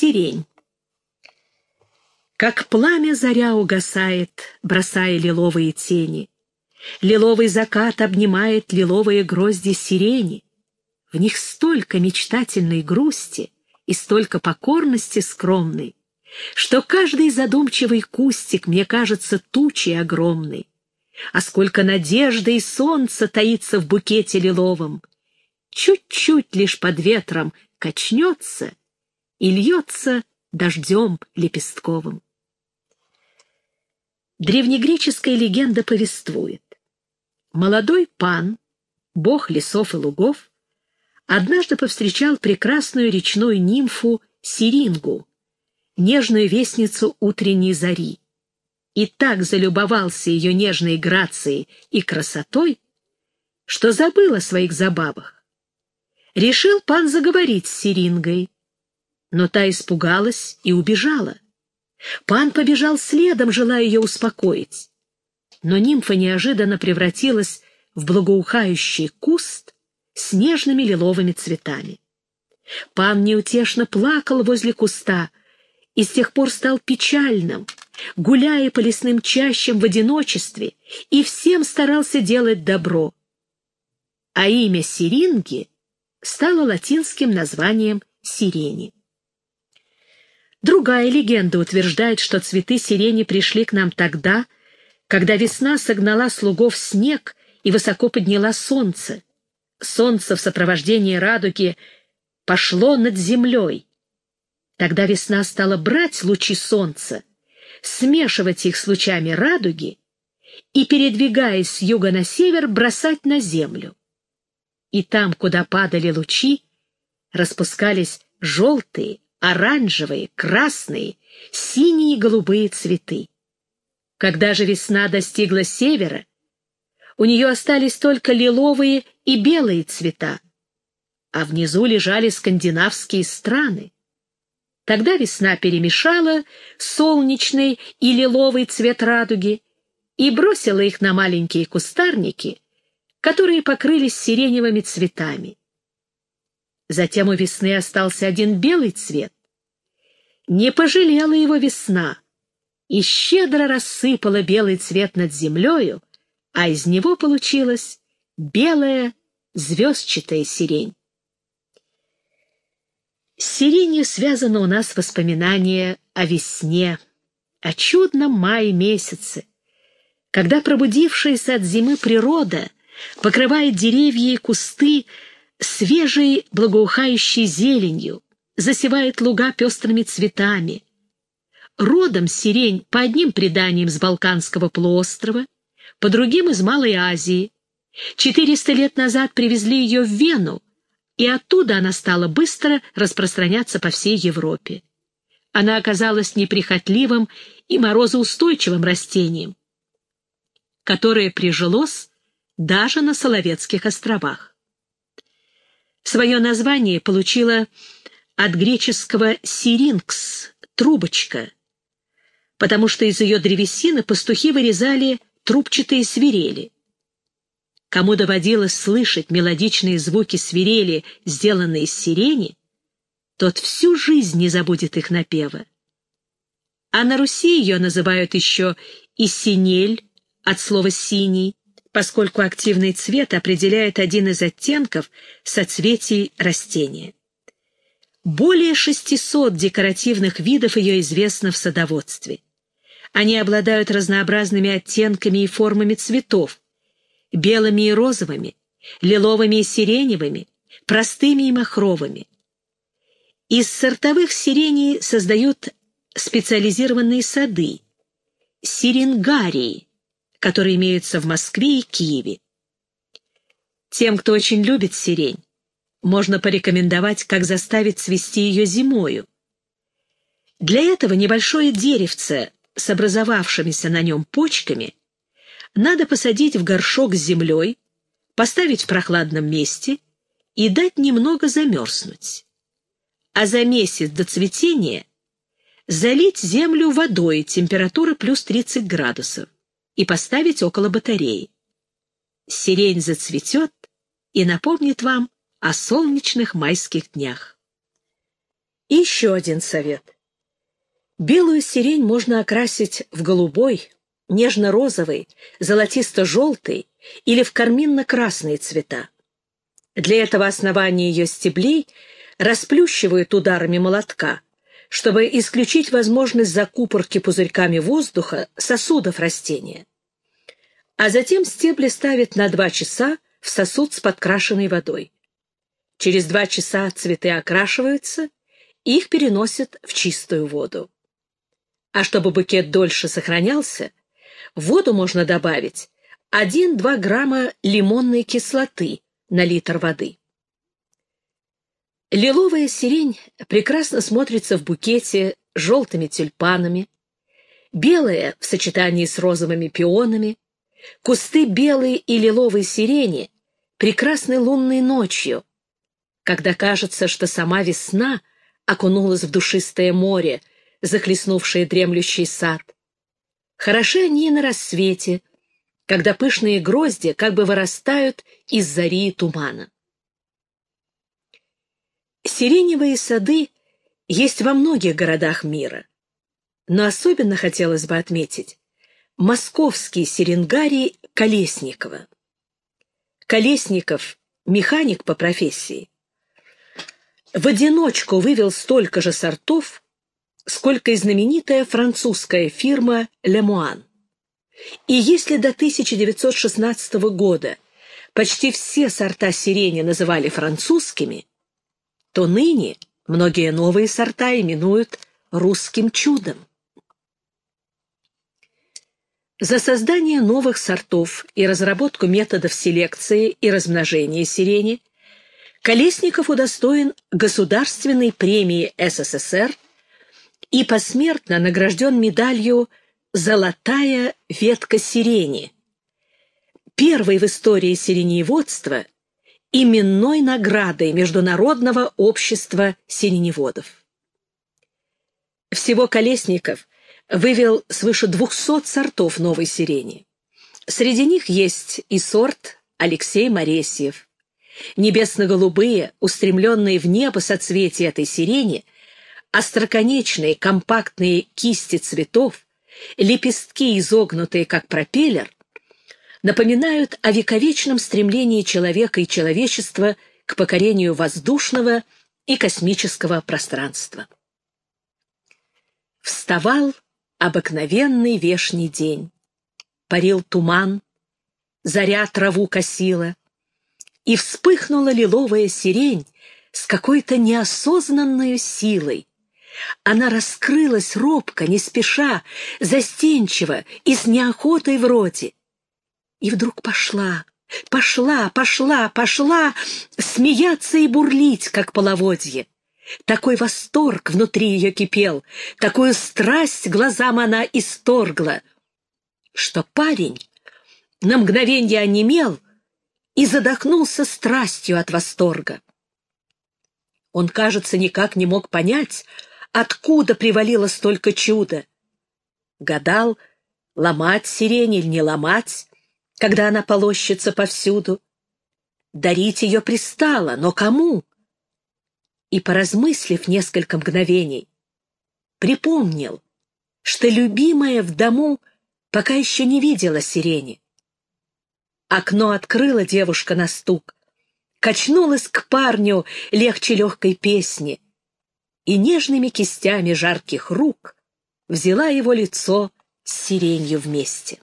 Сирень. Как пламя заря угасает, бросая лиловые тени. Лиловый закат обнимает лиловые грозди сирени. В них столько мечтательной грусти и столько покорности скромной, что каждый задумчивый кустик мне кажется тучей огромной. А сколько надежды и солнца таится в букете лиловом. Чуть-чуть лишь под ветром качнется и льется дождем лепестковым. Древнегреческая легенда повествует. Молодой пан, бог лесов и лугов, однажды повстречал прекрасную речную нимфу Сирингу, нежную вестницу утренней зари, и так залюбовался ее нежной грацией и красотой, что забыл о своих забавах. Решил пан заговорить с Сирингой, но та испугалась и убежала. Пан побежал следом, желая ее успокоить. Но нимфа неожиданно превратилась в благоухающий куст с нежными лиловыми цветами. Пан неутешно плакал возле куста и с тех пор стал печальным, гуляя по лесным чащам в одиночестве и всем старался делать добро. А имя Сиринги стало латинским названием сирени. Другая легенда утверждает, что цветы сирени пришли к нам тогда, когда весна согнала слугов снег и высоко подняла солнце. Солнце в сопровождении радуги пошло над землей. Тогда весна стала брать лучи солнца, смешивать их с лучами радуги и, передвигаясь с юга на север, бросать на землю. И там, куда падали лучи, распускались желтые, оранжевые, красные, синие и голубые цветы. Когда же весна достигла севера, у нее остались только лиловые и белые цвета, а внизу лежали скандинавские страны. Тогда весна перемешала солнечный и лиловый цвет радуги и бросила их на маленькие кустарники, которые покрылись сиреневыми цветами. Затем у весны остался один белый цвет. Не пожалела его весна и щедро рассыпала белый цвет над землею, а из него получилась белая звездчатая сирень. С сиренью связано у нас воспоминание о весне, о чудном мае месяце, когда пробудившаяся от зимы природа покрывает деревья и кусты свежей благоухающей зеленью, засевает луга пестрыми цветами. Родом сирень по одним преданиям с Балканского полуострова, по другим из Малой Азии. Четыреста лет назад привезли ее в Вену, и оттуда она стала быстро распространяться по всей Европе. Она оказалась неприхотливым и морозоустойчивым растением, которое прижилось даже на Соловецких островах. Свое название получила от греческого «сирингс» — «трубочка», потому что из ее древесины пастухи вырезали трубчатые свирели. Кому доводилось слышать мелодичные звуки свирели, сделанные из сирени, тот всю жизнь не забудет их напева. А на Руси ее называют еще и синель, от слова «синий», поскольку активный цвет определяет один из оттенков соцветий растения. Более 600 декоративных видов ее известно в садоводстве. Они обладают разнообразными оттенками и формами цветов, белыми и розовыми, лиловыми и сиреневыми, простыми и махровыми. Из сортовых сиреней создают специализированные сады, сиренгарии, которые имеются в Москве и Киеве. Тем, кто очень любит сирень, можно порекомендовать, как заставить цвести ее зимою. Для этого небольшое деревце с образовавшимися на нем почками надо посадить в горшок с землей, поставить в прохладном месте и дать немного замерзнуть. А за месяц до цветения залить землю водой температура плюс 30 градусов и поставить около батареи. Сирень зацветет и напомнит вам о солнечных майских днях. И еще один совет. Белую сирень можно окрасить в голубой, нежно-розовый, золотисто-желтый или в карминно-красные цвета. Для этого основание ее стеблей расплющивают ударами молотка, чтобы исключить возможность закупорки пузырьками воздуха сосудов растения. А затем стебли ставят на два часа в сосуд с подкрашенной водой. Через два часа цветы окрашиваются, их переносят в чистую воду. А чтобы букет дольше сохранялся, в воду можно добавить 1-2 грамма лимонной кислоты на литр воды. Лиловая сирень прекрасно смотрится в букете с желтыми тюльпанами, белая в сочетании с розовыми пионами, кусты белой и лиловой сирени прекрасной лунной ночью, когда кажется, что сама весна окунулась в душистое море, захлестнувшее дремлющий сад. Хороши они на рассвете, когда пышные грозди как бы вырастают из зари и тумана. Сиреневые сады есть во многих городах мира, но особенно хотелось бы отметить московский сиренгарий Колесникова. Колесников — механик по профессии. В одиночку вывел столько же сортов, сколько и знаменитая французская фирма «Лемуан». И если до 1916 года почти все сорта сирени называли французскими, то ныне многие новые сорта именуют русским чудом. За создание новых сортов и разработку методов селекции и размножения сирени Колесников удостоен Государственной премии СССР и посмертно награжден медалью «Золотая ветка сирени», первой в истории сиреневодства именной наградой Международного общества сиреневодов. Всего Колесников вывел свыше 200 сортов новой сирени. Среди них есть и сорт Алексей Моресьев. Небесно-голубые, устремленные в небо соцветия этой сирени, остроконечные компактные кисти цветов, лепестки, изогнутые как пропеллер, напоминают о вековечном стремлении человека и человечества к покорению воздушного и космического пространства. Вставал обыкновенный вешний день. Парил туман, заря траву косила, и вспыхнула лиловая сирень с какой-то неосознанной силой. Она раскрылась робко, не спеша, застенчиво и с неохотой вроде. И вдруг пошла, пошла, пошла, пошла смеяться и бурлить, как половодье. Такой восторг внутри ее кипел, такую страсть глазам она исторгла, что парень на мгновенье онемел и задохнулся страстью от восторга. Он, кажется, никак не мог понять, откуда привалило столько чуда. Гадал, ломать сирень или не ломать, когда она полощется повсюду. Дарить ее пристало, но кому? И, поразмыслив несколько мгновений, припомнил, что любимая в дому пока еще не видела сирени. Окно открыла девушка на стук, качнулась к парню легче легкой песни и нежными кистями жарких рук взяла его лицо с сиренью вместе.